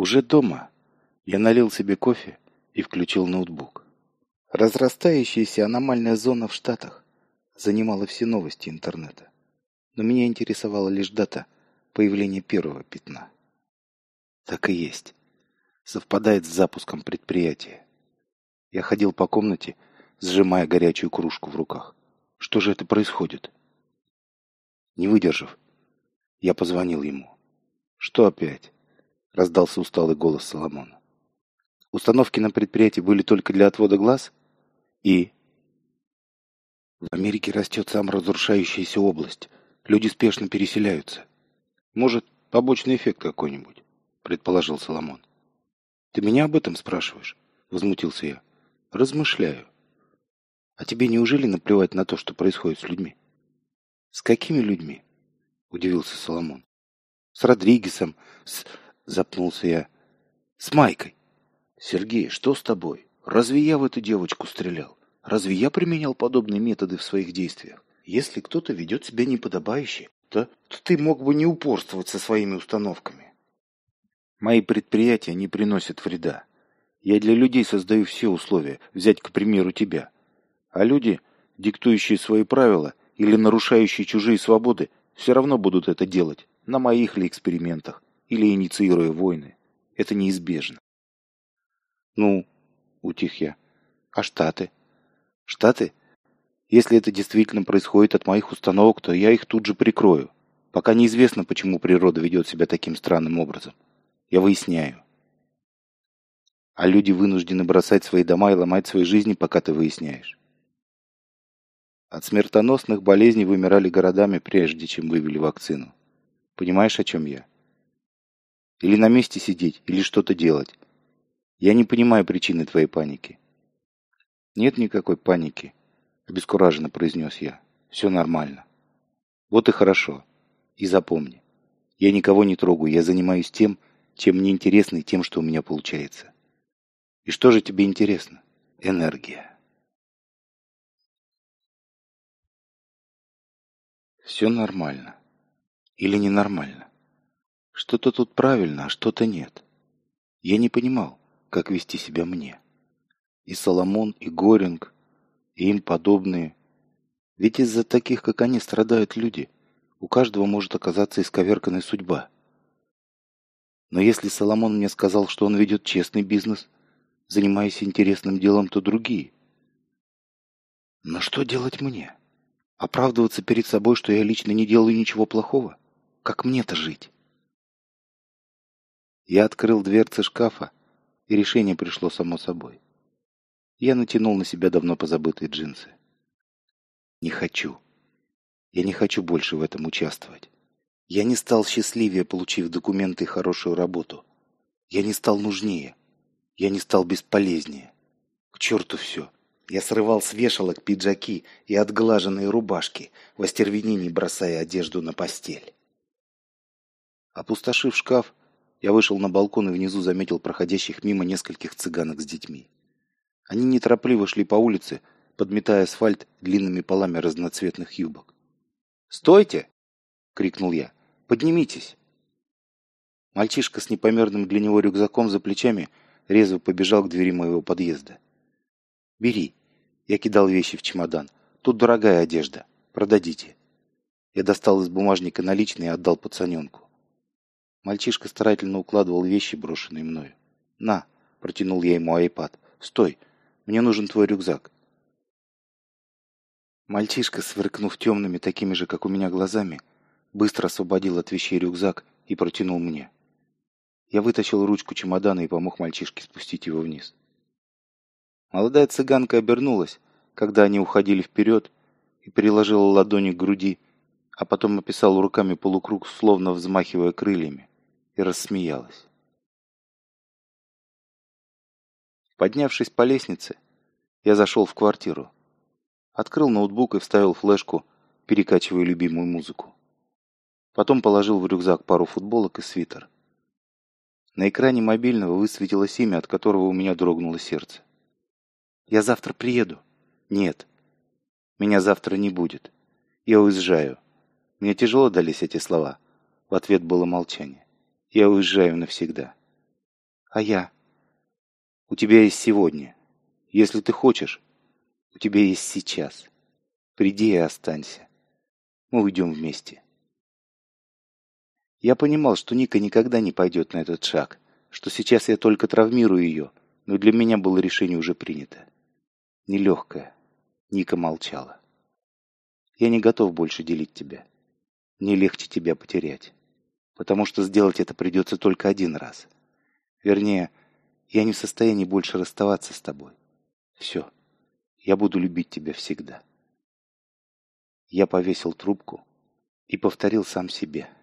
Уже дома я налил себе кофе и включил ноутбук. Разрастающаяся аномальная зона в Штатах занимала все новости интернета. Но меня интересовала лишь дата появления первого пятна. Так и есть. Совпадает с запуском предприятия. Я ходил по комнате, сжимая горячую кружку в руках. Что же это происходит? Не выдержав, я позвонил ему. Что опять? Раздался усталый голос Соломона. Установки на предприятии были только для отвода глаз? И? В Америке растет саморазрушающаяся область. Люди спешно переселяются. Может, побочный эффект какой-нибудь, предположил Соломон. Ты меня об этом спрашиваешь? Возмутился я. Размышляю. А тебе неужели наплевать на то, что происходит с людьми? С какими людьми? Удивился Соломон. С Родригесом, с... Запнулся я. С Майкой. Сергей, что с тобой? Разве я в эту девочку стрелял? Разве я применял подобные методы в своих действиях? Если кто-то ведет себя неподобающе, то, то ты мог бы не упорствовать со своими установками. Мои предприятия не приносят вреда. Я для людей создаю все условия, взять, к примеру, тебя. А люди, диктующие свои правила или нарушающие чужие свободы, все равно будут это делать, на моих ли экспериментах, или инициируя войны. Это неизбежно. Ну, утих я. А Штаты? Штаты? Если это действительно происходит от моих установок, то я их тут же прикрою. Пока неизвестно, почему природа ведет себя таким странным образом. Я выясняю. А люди вынуждены бросать свои дома и ломать свои жизни, пока ты выясняешь. От смертоносных болезней вымирали городами, прежде чем вывели вакцину. Понимаешь, о чем я? Или на месте сидеть, или что-то делать. Я не понимаю причины твоей паники. Нет никакой паники обескураженно произнес я. Все нормально. Вот и хорошо. И запомни, я никого не трогаю, я занимаюсь тем, чем мне интересно и тем, что у меня получается. И что же тебе интересно? Энергия. Все нормально. Или ненормально. Что-то тут правильно, а что-то нет. Я не понимал, как вести себя мне. И Соломон, и Горинг, и им подобные. Ведь из-за таких, как они, страдают люди. У каждого может оказаться исковерканная судьба. Но если Соломон мне сказал, что он ведет честный бизнес, занимаясь интересным делом, то другие. Но что делать мне? Оправдываться перед собой, что я лично не делаю ничего плохого? Как мне-то жить? Я открыл дверцы шкафа, и решение пришло само собой. Я натянул на себя давно позабытые джинсы. Не хочу. Я не хочу больше в этом участвовать. Я не стал счастливее, получив документы и хорошую работу. Я не стал нужнее. Я не стал бесполезнее. К черту все. Я срывал с вешалок пиджаки и отглаженные рубашки, в остервенении бросая одежду на постель. Опустошив шкаф, я вышел на балкон и внизу заметил проходящих мимо нескольких цыганок с детьми. Они неторопливо шли по улице, подметая асфальт длинными полами разноцветных юбок. «Стойте!» — крикнул я. «Поднимитесь!» Мальчишка с непомерным для него рюкзаком за плечами резво побежал к двери моего подъезда. «Бери!» Я кидал вещи в чемодан. «Тут дорогая одежда. Продадите!» Я достал из бумажника наличные и отдал пацаненку. Мальчишка старательно укладывал вещи, брошенные мною. «На!» — протянул я ему айпад. «Стой! Мне нужен твой рюкзак». Мальчишка, сверкнув темными, такими же, как у меня, глазами, быстро освободил от вещей рюкзак и протянул мне. Я вытащил ручку чемодана и помог мальчишке спустить его вниз. Молодая цыганка обернулась, когда они уходили вперед, и приложила ладони к груди, а потом описала руками полукруг, словно взмахивая крыльями, и рассмеялась. Поднявшись по лестнице, я зашел в квартиру. Открыл ноутбук и вставил флешку, перекачивая любимую музыку. Потом положил в рюкзак пару футболок и свитер. На экране мобильного высветилось имя, от которого у меня дрогнуло сердце. «Я завтра приеду». «Нет, меня завтра не будет. Я уезжаю». Мне тяжело дались эти слова. В ответ было молчание. «Я уезжаю навсегда». А я? У тебя есть сегодня. Если ты хочешь, у тебя есть сейчас. Приди и останься. Мы уйдем вместе. Я понимал, что Ника никогда не пойдет на этот шаг, что сейчас я только травмирую ее, но для меня было решение уже принято. Нелегкое. Ника молчала. Я не готов больше делить тебя. Мне легче тебя потерять. Потому что сделать это придется только один раз. Вернее, я не в состоянии больше расставаться с тобой. Все. Я буду любить тебя всегда. Я повесил трубку и повторил сам себе –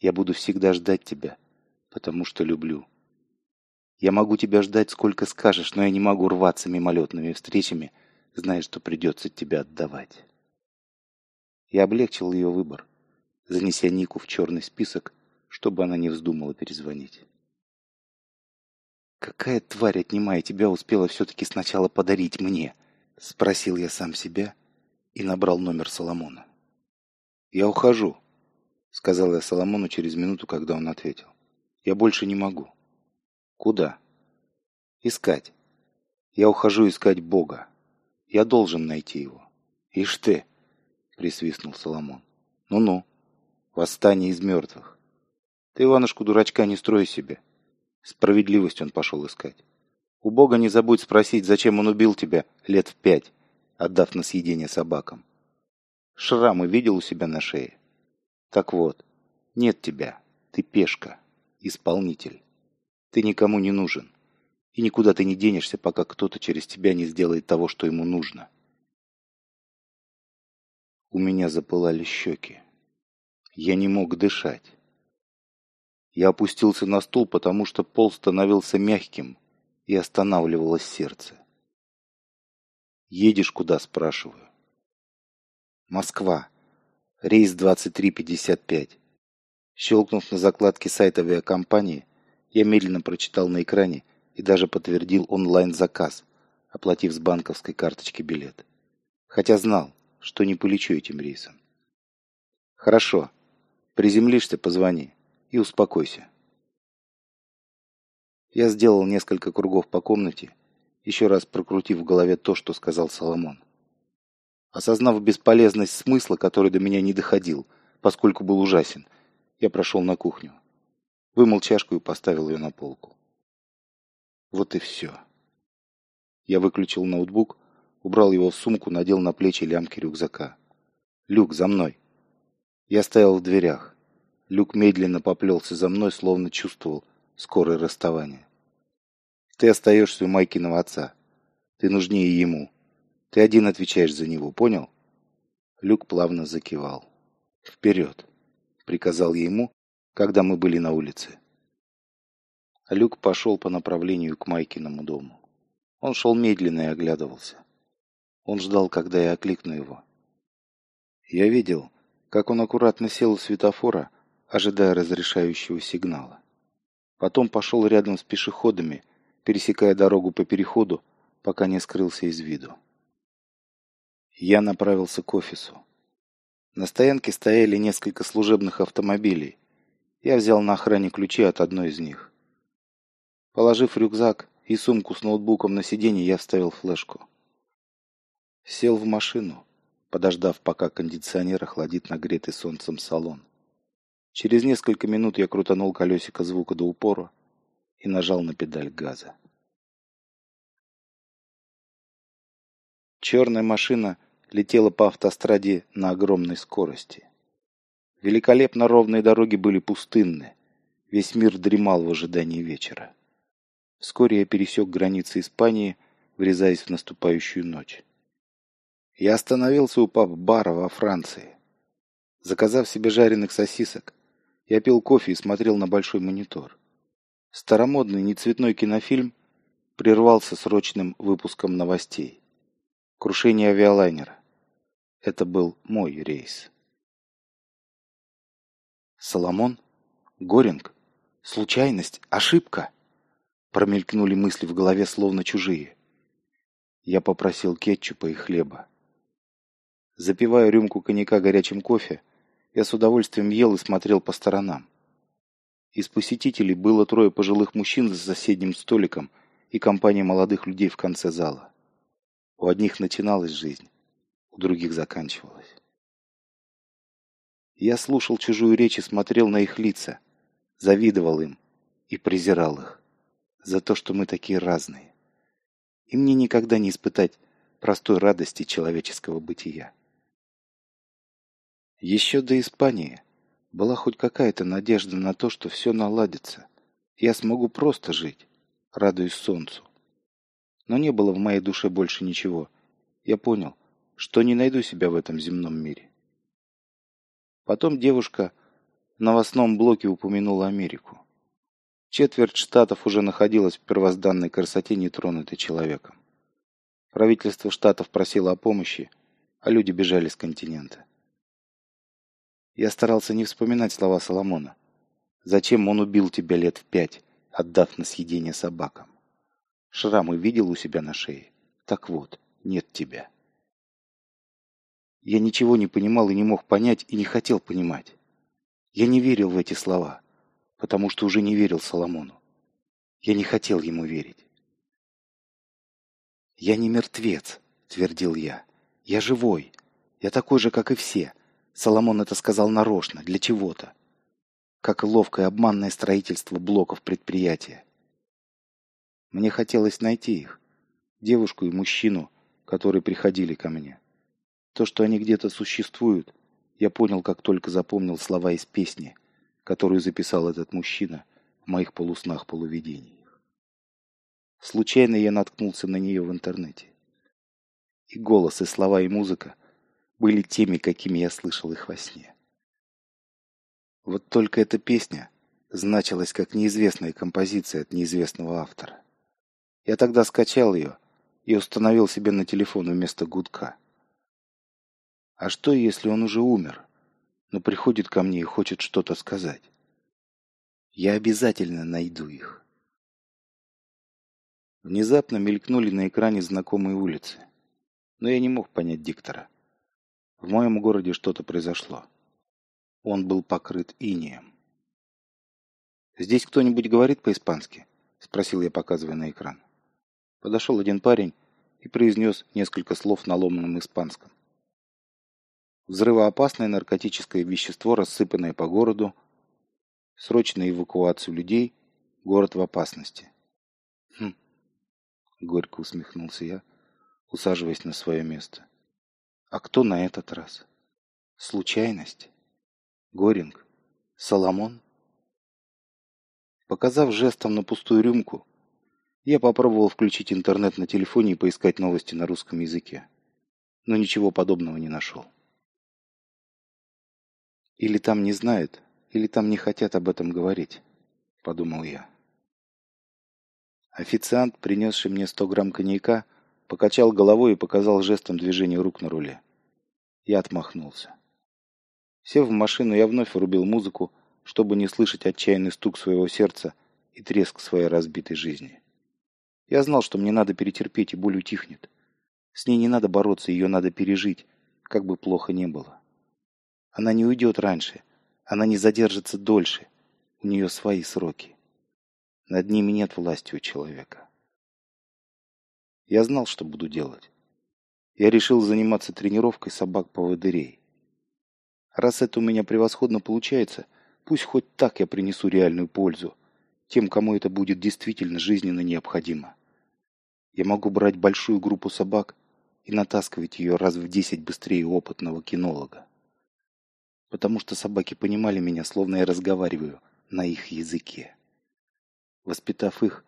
я буду всегда ждать тебя, потому что люблю. Я могу тебя ждать, сколько скажешь, но я не могу рваться мимолетными встречами, зная, что придется тебя отдавать. Я облегчил ее выбор, занеся Нику в черный список, чтобы она не вздумала перезвонить. «Какая тварь, отнимая тебя, успела все-таки сначала подарить мне?» — спросил я сам себя и набрал номер Соломона. «Я ухожу», сказал я Соломону через минуту, когда он ответил. Я больше не могу. Куда? Искать. Я ухожу искать Бога. Я должен найти его. Ишь ты, присвистнул Соломон. Ну-ну, восстание из мертвых. Ты, Иванушку, дурачка, не строй себе. Справедливость он пошел искать. У Бога не забудь спросить, зачем он убил тебя лет в пять, отдав на съедение собакам. Шрамы видел у себя на шее? Так вот, нет тебя. Ты пешка, исполнитель. Ты никому не нужен. И никуда ты не денешься, пока кто-то через тебя не сделает того, что ему нужно. У меня запылали щеки. Я не мог дышать. Я опустился на стул, потому что пол становился мягким и останавливалось сердце. «Едешь куда?» – спрашиваю. «Москва. Рейс 2355. Щелкнув на закладке сайта авиакомпании, я медленно прочитал на экране и даже подтвердил онлайн-заказ, оплатив с банковской карточки билет. Хотя знал, что не полечу этим рейсом. Хорошо. Приземлишься, позвони и успокойся. Я сделал несколько кругов по комнате, еще раз прокрутив в голове то, что сказал Соломон. Осознав бесполезность смысла, который до меня не доходил, поскольку был ужасен, я прошел на кухню. Вымыл чашку и поставил ее на полку. Вот и все. Я выключил ноутбук, убрал его в сумку, надел на плечи лямки рюкзака. «Люк, за мной!» Я стоял в дверях. Люк медленно поплелся за мной, словно чувствовал скорое расставание. «Ты остаешься у Майкиного отца. Ты нужнее ему. Ты один отвечаешь за него, понял?» Люк плавно закивал. «Вперед!» — приказал я ему, когда мы были на улице. Люк пошел по направлению к Майкиному дому. Он шел медленно и оглядывался. Он ждал, когда я окликну его. Я видел, как он аккуратно сел у светофора, ожидая разрешающего сигнала. Потом пошел рядом с пешеходами, пересекая дорогу по переходу, пока не скрылся из виду. Я направился к офису. На стоянке стояли несколько служебных автомобилей. Я взял на охране ключи от одной из них. Положив рюкзак и сумку с ноутбуком на сиденье, я вставил флешку. Сел в машину, подождав, пока кондиционер охладит нагретый солнцем салон. Через несколько минут я крутанул колесико звука до упора и нажал на педаль газа. Черная машина летела по автостраде на огромной скорости. Великолепно ровные дороги были пустынны. Весь мир дремал в ожидании вечера. Вскоре я пересек границы Испании, врезаясь в наступающую ночь. Я остановился у паб-бара во Франции. Заказав себе жареных сосисок, я пил кофе и смотрел на большой монитор. Старомодный нецветной кинофильм прервался срочным выпуском новостей. Крушение авиалайнера. Это был мой рейс. Соломон? Горинг? Случайность? Ошибка? Промелькнули мысли в голове, словно чужие. Я попросил кетчупа и хлеба. Запивая рюмку коньяка горячим кофе, я с удовольствием ел и смотрел по сторонам. Из посетителей было трое пожилых мужчин за соседним столиком и компания молодых людей в конце зала. У одних начиналась жизнь, у других заканчивалась. Я слушал чужую речь и смотрел на их лица, завидовал им и презирал их за то, что мы такие разные. И мне никогда не испытать простой радости человеческого бытия. Еще до Испании была хоть какая-то надежда на то, что все наладится. Я смогу просто жить, радуясь солнцу. Но не было в моей душе больше ничего. Я понял, что не найду себя в этом земном мире. Потом девушка в новостном блоке упомянула Америку. Четверть штатов уже находилась в первозданной красоте, нетронутой человеком. Правительство штатов просило о помощи, а люди бежали с континента. Я старался не вспоминать слова Соломона. «Зачем он убил тебя лет в пять, отдав на съедение собакам? Шрамы видел у себя на шее? Так вот, нет тебя». Я ничего не понимал и не мог понять, и не хотел понимать. Я не верил в эти слова, потому что уже не верил Соломону. Я не хотел ему верить. «Я не мертвец», — твердил я. «Я живой. Я такой же, как и все. Соломон это сказал нарочно, для чего-то. Как ловкое обманное строительство блоков предприятия. Мне хотелось найти их, девушку и мужчину, которые приходили ко мне. То, что они где-то существуют, я понял, как только запомнил слова из песни, которую записал этот мужчина в моих полуснах-полувидениях. Случайно я наткнулся на нее в интернете. И голос, и слова, и музыка – были теми, какими я слышал их во сне. Вот только эта песня значилась как неизвестная композиция от неизвестного автора. Я тогда скачал ее и установил себе на телефон вместо гудка. А что, если он уже умер, но приходит ко мне и хочет что-то сказать? Я обязательно найду их. Внезапно мелькнули на экране знакомые улицы, но я не мог понять диктора. В моем городе что-то произошло. Он был покрыт инеем. «Здесь кто-нибудь говорит по-испански?» — спросил я, показывая на экран. Подошел один парень и произнес несколько слов на ломаном испанском. Взрывоопасное наркотическое вещество, рассыпанное по городу. Срочная эвакуация людей. Город в опасности. Хм. Горько усмехнулся я, усаживаясь на свое место. А кто на этот раз? Случайность? Горинг? Соломон? Показав жестом на пустую рюмку, я попробовал включить интернет на телефоне и поискать новости на русском языке. Но ничего подобного не нашел. Или там не знают, или там не хотят об этом говорить, подумал я. Официант, принесший мне 100 грамм коньяка, покачал головой и показал жестом движения рук на руле. Я отмахнулся. Сев в машину, я вновь врубил музыку, чтобы не слышать отчаянный стук своего сердца и треск своей разбитой жизни. Я знал, что мне надо перетерпеть, и боль утихнет. С ней не надо бороться, ее надо пережить, как бы плохо не было. Она не уйдет раньше, она не задержится дольше, у нее свои сроки. Над ними нет власти у человека. Я знал, что буду делать. Я решил заниматься тренировкой собак-поводырей. Раз это у меня превосходно получается, пусть хоть так я принесу реальную пользу тем, кому это будет действительно жизненно необходимо. Я могу брать большую группу собак и натаскивать ее раз в десять быстрее опытного кинолога. Потому что собаки понимали меня, словно я разговариваю на их языке. Воспитав их,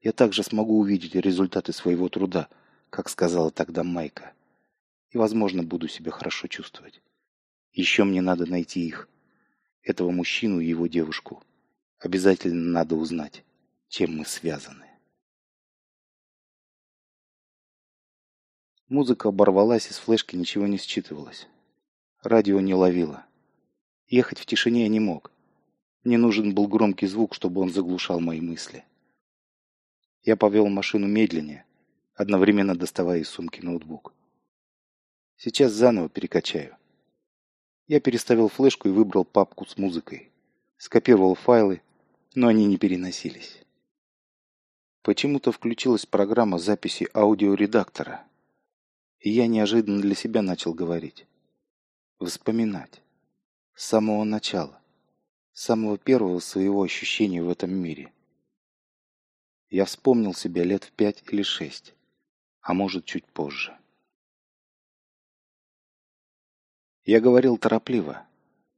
я также смогу увидеть результаты своего труда, как сказала тогда Майка. И, возможно, буду себя хорошо чувствовать. Еще мне надо найти их, этого мужчину и его девушку. Обязательно надо узнать, чем мы связаны. Музыка оборвалась, из флешки ничего не считывалось. Радио не ловило. Ехать в тишине я не мог. Мне нужен был громкий звук, чтобы он заглушал мои мысли. Я повел машину медленнее, одновременно доставая из сумки ноутбук. Сейчас заново перекачаю. Я переставил флешку и выбрал папку с музыкой. Скопировал файлы, но они не переносились. Почему-то включилась программа записи аудиоредактора, и я неожиданно для себя начал говорить. Вспоминать. С самого начала. С самого первого своего ощущения в этом мире. Я вспомнил себя лет в пять или шесть, а может чуть позже. Я говорил торопливо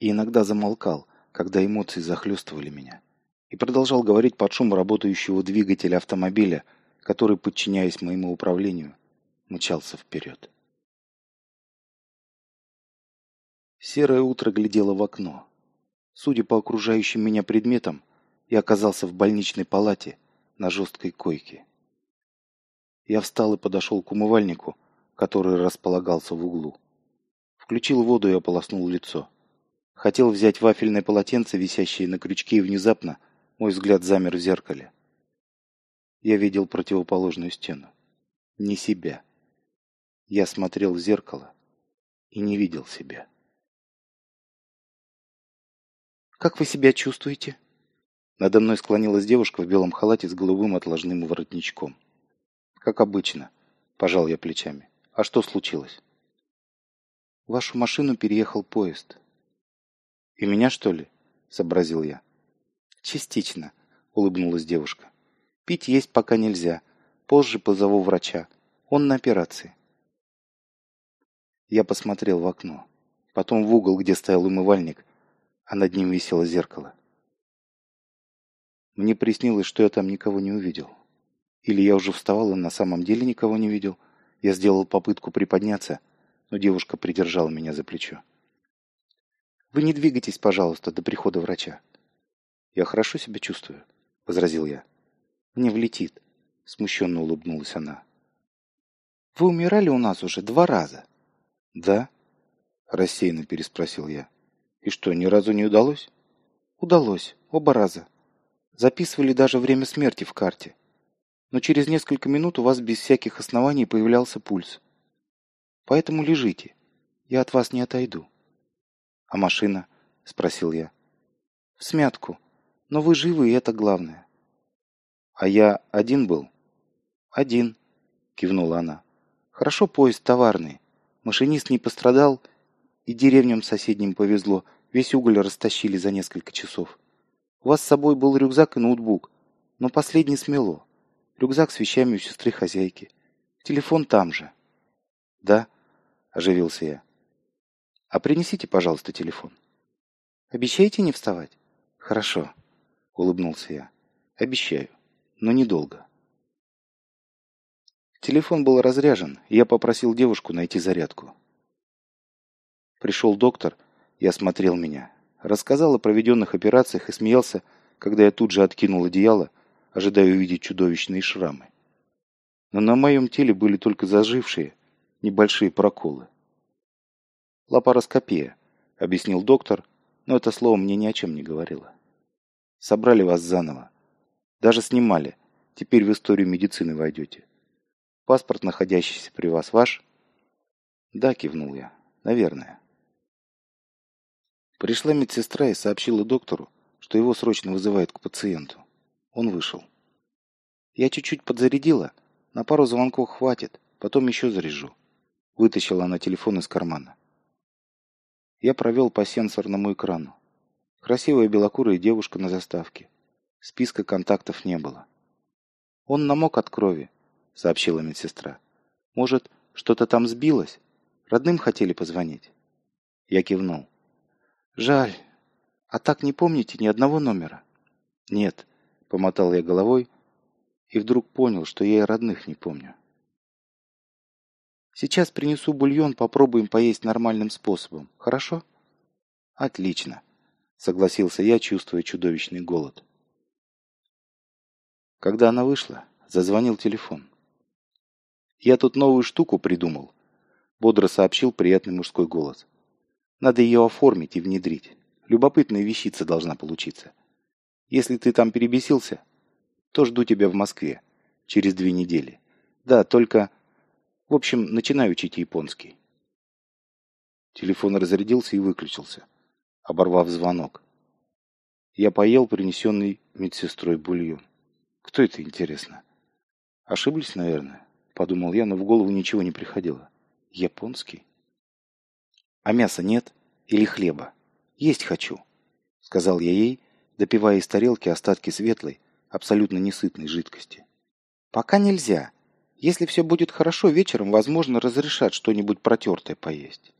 и иногда замолкал, когда эмоции захлестывали меня, и продолжал говорить под шум работающего двигателя автомобиля, который, подчиняясь моему управлению, мчался вперед. Серое утро глядело в окно. Судя по окружающим меня предметам, я оказался в больничной палате на жесткой койке. Я встал и подошел к умывальнику, который располагался в углу. Включил воду и ополоснул лицо. Хотел взять вафельное полотенце, висящее на крючке, и внезапно мой взгляд замер в зеркале. Я видел противоположную стену. Не себя. Я смотрел в зеркало и не видел себя. «Как вы себя чувствуете?» Надо мной склонилась девушка в белом халате с голубым отложным воротничком. «Как обычно», – пожал я плечами. «А что случилось?» Вашу машину переехал поезд. И меня, что ли? Сообразил я. Частично, улыбнулась девушка. Пить есть пока нельзя. Позже позову врача. Он на операции. Я посмотрел в окно. Потом в угол, где стоял умывальник, а над ним висело зеркало. Мне приснилось, что я там никого не увидел. Или я уже вставал и на самом деле никого не видел. Я сделал попытку приподняться — но девушка придержала меня за плечо. «Вы не двигайтесь, пожалуйста, до прихода врача». «Я хорошо себя чувствую», — возразил я. «Мне влетит», — смущенно улыбнулась она. «Вы умирали у нас уже два раза». «Да?» — рассеянно переспросил я. «И что, ни разу не удалось?» «Удалось. Оба раза. Записывали даже время смерти в карте. Но через несколько минут у вас без всяких оснований появлялся пульс. Поэтому лежите. Я от вас не отойду. А машина? Спросил я. В смятку. Но вы живы, и это главное. А я один был? Один, кивнула она. Хорошо поезд товарный. Машинист не пострадал, и деревням соседним повезло. Весь уголь растащили за несколько часов. У вас с собой был рюкзак и ноутбук, но последний смело. Рюкзак с вещами у сестры хозяйки. Телефон там же. Да, оживился я. А принесите, пожалуйста, телефон. Обещаете не вставать? Хорошо, улыбнулся я. Обещаю, но недолго. Телефон был разряжен, и я попросил девушку найти зарядку. Пришел доктор и осмотрел меня. Рассказал о проведенных операциях и смеялся, когда я тут же откинул одеяло, ожидая увидеть чудовищные шрамы. Но на моем теле были только зажившие, небольшие проколы. «Лапароскопия», — объяснил доктор, но это слово мне ни о чем не говорило. «Собрали вас заново. Даже снимали. Теперь в историю медицины войдете. Паспорт, находящийся при вас, ваш?» «Да», — кивнул я. «Наверное». Пришла медсестра и сообщила доктору, что его срочно вызывают к пациенту. Он вышел. «Я чуть-чуть подзарядила. На пару звонков хватит. Потом еще заряжу. Вытащила она телефон из кармана. Я провел по сенсорному экрану. Красивая белокурая девушка на заставке. Списка контактов не было. «Он намок от крови», — сообщила медсестра. «Может, что-то там сбилось? Родным хотели позвонить?» Я кивнул. «Жаль. А так не помните ни одного номера?» «Нет», — помотал я головой и вдруг понял, что я и родных не помню. Сейчас принесу бульон, попробуем поесть нормальным способом. Хорошо? Отлично, согласился я, чувствуя чудовищный голод. Когда она вышла, зазвонил телефон. «Я тут новую штуку придумал», — бодро сообщил приятный мужской голос. «Надо ее оформить и внедрить. Любопытная вещица должна получиться. Если ты там перебесился, то жду тебя в Москве через две недели. Да, только в общем, начинаю учить японский. Телефон разрядился и выключился, оборвав звонок. Я поел принесенный медсестрой бульон. Кто это, интересно? Ошиблись, наверное, подумал я, но в голову ничего не приходило. Японский? А мяса нет? Или хлеба? Есть хочу, сказал я ей, допивая из тарелки остатки светлой, абсолютно несытной жидкости. Пока нельзя. Если все будет хорошо, вечером, возможно, разрешат что-нибудь протертое поесть.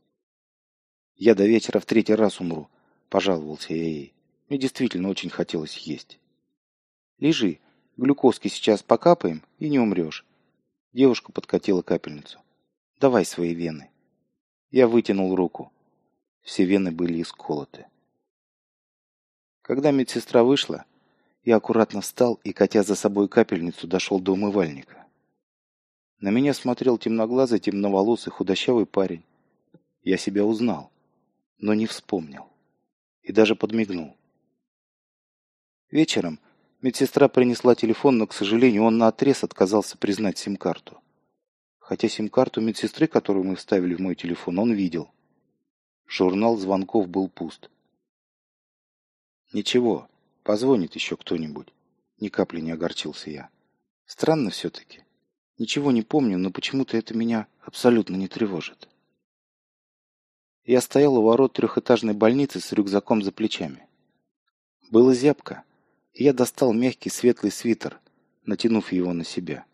Я до вечера в третий раз умру, пожаловался я ей. Мне действительно очень хотелось есть. Лежи, глюкозки сейчас покапаем, и не умрешь. Девушка подкатила капельницу. Давай свои вены. Я вытянул руку. Все вены были исколоты. Когда медсестра вышла, я аккуратно встал и, катя за собой капельницу, дошел до умывальника. На меня смотрел темноглазый, темноволосый, худощавый парень. Я себя узнал, но не вспомнил. И даже подмигнул. Вечером медсестра принесла телефон, но, к сожалению, он наотрез отказался признать сим-карту. Хотя сим-карту медсестры, которую мы вставили в мой телефон, он видел. Журнал звонков был пуст. Ничего, позвонит еще кто-нибудь. Ни капли не огорчился я. Странно все-таки. Ничего не помню, но почему-то это меня абсолютно не тревожит. Я стоял у ворот трехэтажной больницы с рюкзаком за плечами. Было зябко, и я достал мягкий светлый свитер, натянув его на себя.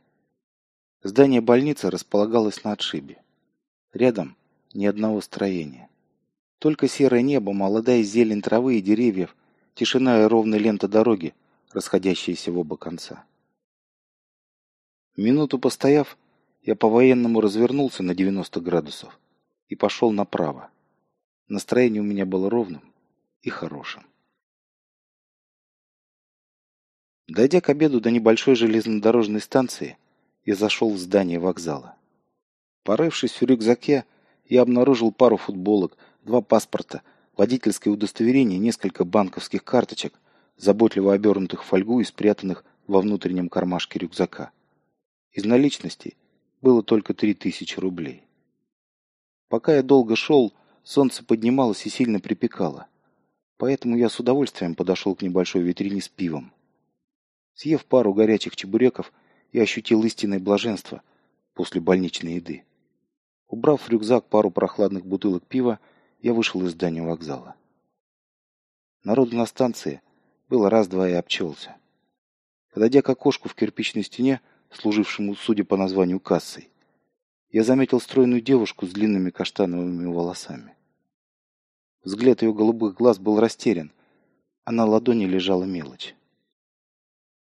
Здание больницы располагалось на отшибе. Рядом ни одного строения. Только серое небо, молодая зелень травы и деревьев, тишина и ровная лента дороги, расходящиеся в оба конца. Минуту постояв, я по-военному развернулся на 90 градусов и пошел направо. Настроение у меня было ровным и хорошим. Дойдя к обеду до небольшой железнодорожной станции, я зашел в здание вокзала. Порывшись в рюкзаке, я обнаружил пару футболок, два паспорта, водительское удостоверение, несколько банковских карточек, заботливо обернутых в фольгу и спрятанных во внутреннем кармашке рюкзака. Из наличностей было только три тысячи рублей. Пока я долго шел, солнце поднималось и сильно припекало. Поэтому я с удовольствием подошел к небольшой витрине с пивом. Съев пару горячих чебуреков, я ощутил истинное блаженство после больничной еды. Убрав в рюкзак пару прохладных бутылок пива, я вышел из здания вокзала. Народу на станции было раз-два и обчелся. Подойдя к окошку в кирпичной стене, служившему, судя по названию, кассой, я заметил стройную девушку с длинными каштановыми волосами. Взгляд ее голубых глаз был растерян, а на ладони лежала мелочь.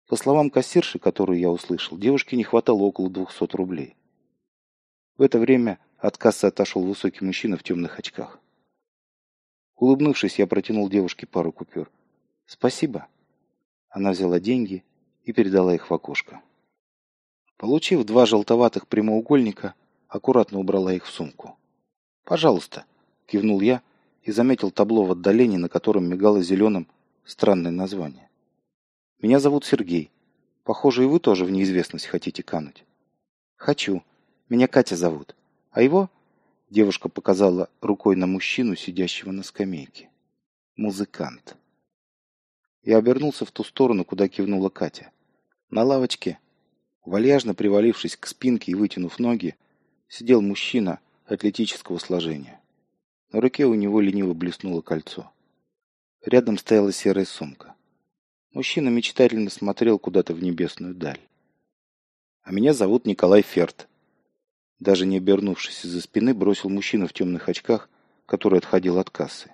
По словам кассирши, которую я услышал, девушке не хватало около двухсот рублей. В это время от кассы отошел высокий мужчина в темных очках. Улыбнувшись, я протянул девушке пару купюр. «Спасибо». Она взяла деньги и передала их в окошко. Получив два желтоватых прямоугольника, аккуратно убрала их в сумку. «Пожалуйста», — кивнул я и заметил табло в отдалении, на котором мигало зеленым странное название. Меня зовут Сергей. Похоже, и вы тоже в неизвестность хотите кануть. Хочу. Меня Катя зовут. А его? Девушка показала рукой на мужчину, сидящего на скамейке. Музыкант. Я обернулся в ту сторону, куда кивнула Катя. На лавочке, вальяжно привалившись к спинке и вытянув ноги, сидел мужчина атлетического сложения. На руке у него лениво блеснуло кольцо. Рядом стояла серая сумка. Мужчина мечтательно смотрел куда-то в небесную даль. «А меня зовут Николай Ферт». Даже не обернувшись из-за спины, бросил мужчина в темных очках, который отходил от кассы.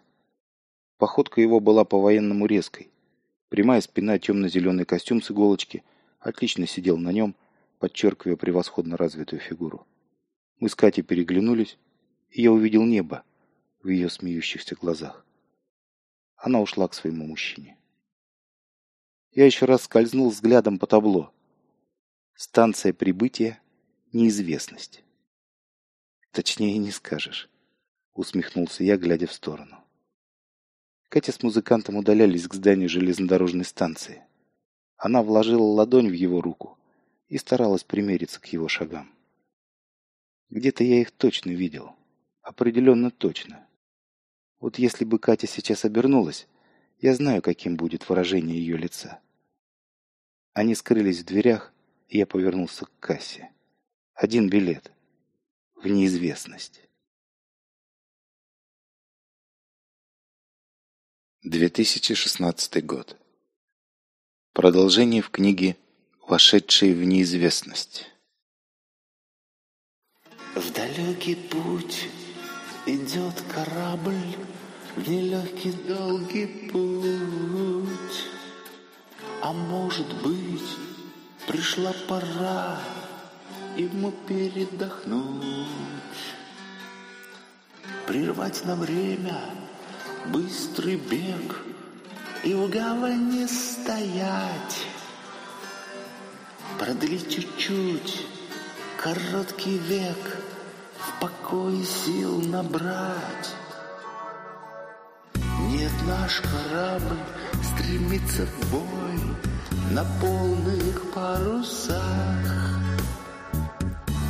Походка его была по-военному резкой. Прямая спина, темно-зеленый костюм с иголочки отлично сидел на нем, подчеркивая превосходно развитую фигуру. Мы с Катей переглянулись, и я увидел небо в ее смеющихся глазах. Она ушла к своему мужчине. Я еще раз скользнул взглядом по табло. Станция прибытия – неизвестность. Точнее не скажешь, усмехнулся я, глядя в сторону. Катя с музыкантом удалялись к зданию железнодорожной станции. Она вложила ладонь в его руку и старалась примериться к его шагам. Где-то я их точно видел. Определенно точно. Вот если бы Катя сейчас обернулась, Я знаю, каким будет выражение ее лица. Они скрылись в дверях, и я повернулся к кассе. Один билет. В неизвестность. 2016 год. Продолжение в книге «Вошедшие в неизвестность». В далекий путь идет корабль, нелегкий долгий путь. А может быть, пришла пора Ему передохнуть, Прервать на время быстрый бег И в гавани стоять, Продлить чуть-чуть короткий век, В покое сил набрать. Наш корабль стремится в бой На полных парусах.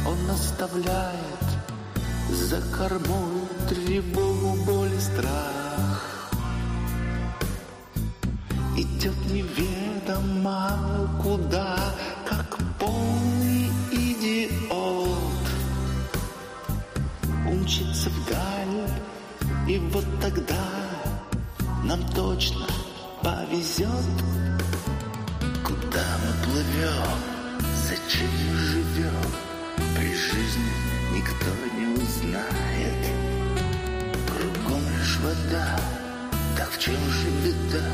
Он оставляет за кормой тревогу, боль и страх. Идет неведомо куда, как полный идиот. Умчится вдаль, и вот тогда нам точно повезет. Куда мы плывем, зачем мы живем, при жизни никто не узнает. Кругом лишь вода, так в чем же беда?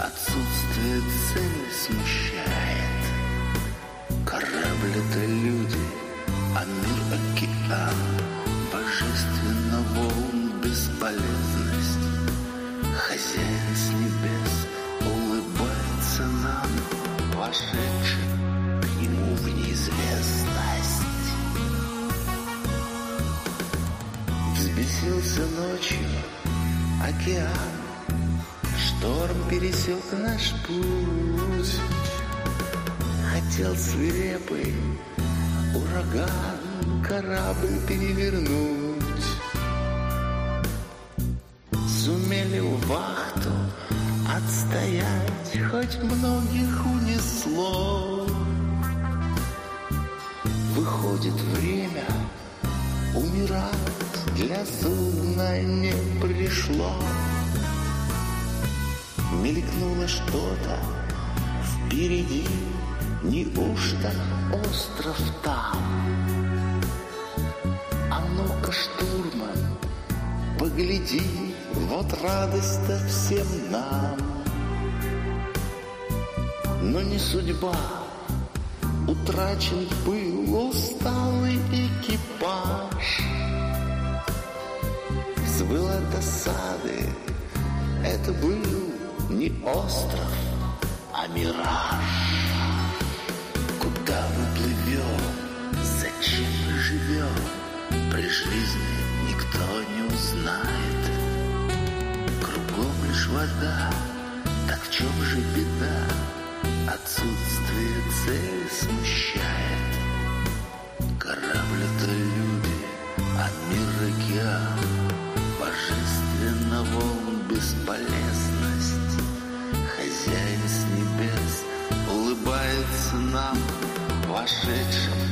Отсутствие цели смущает. Корабль это наш путь. Хотел свирепый ураган Корабль перевернуть. Сумели в вахту отстоять, Хоть многих унесло. Выходит время умирать Для судна не пришло. Мелькнуло что-то впереди, Неужто остров там? А ну-ка, штурман, погляди, Вот радость-то всем нам. Но не судьба, утрачен был усталый экипаж. Взвыл от досады, это был не остров, а мираж. Куда мы плывем, зачем мы живем, при жизни никто не узнает. Кругом лишь вода, так в чем же беда? Отсутствие цели смущает. Корабль это люди, а мир океан, Божественно волн бесполезность. życia.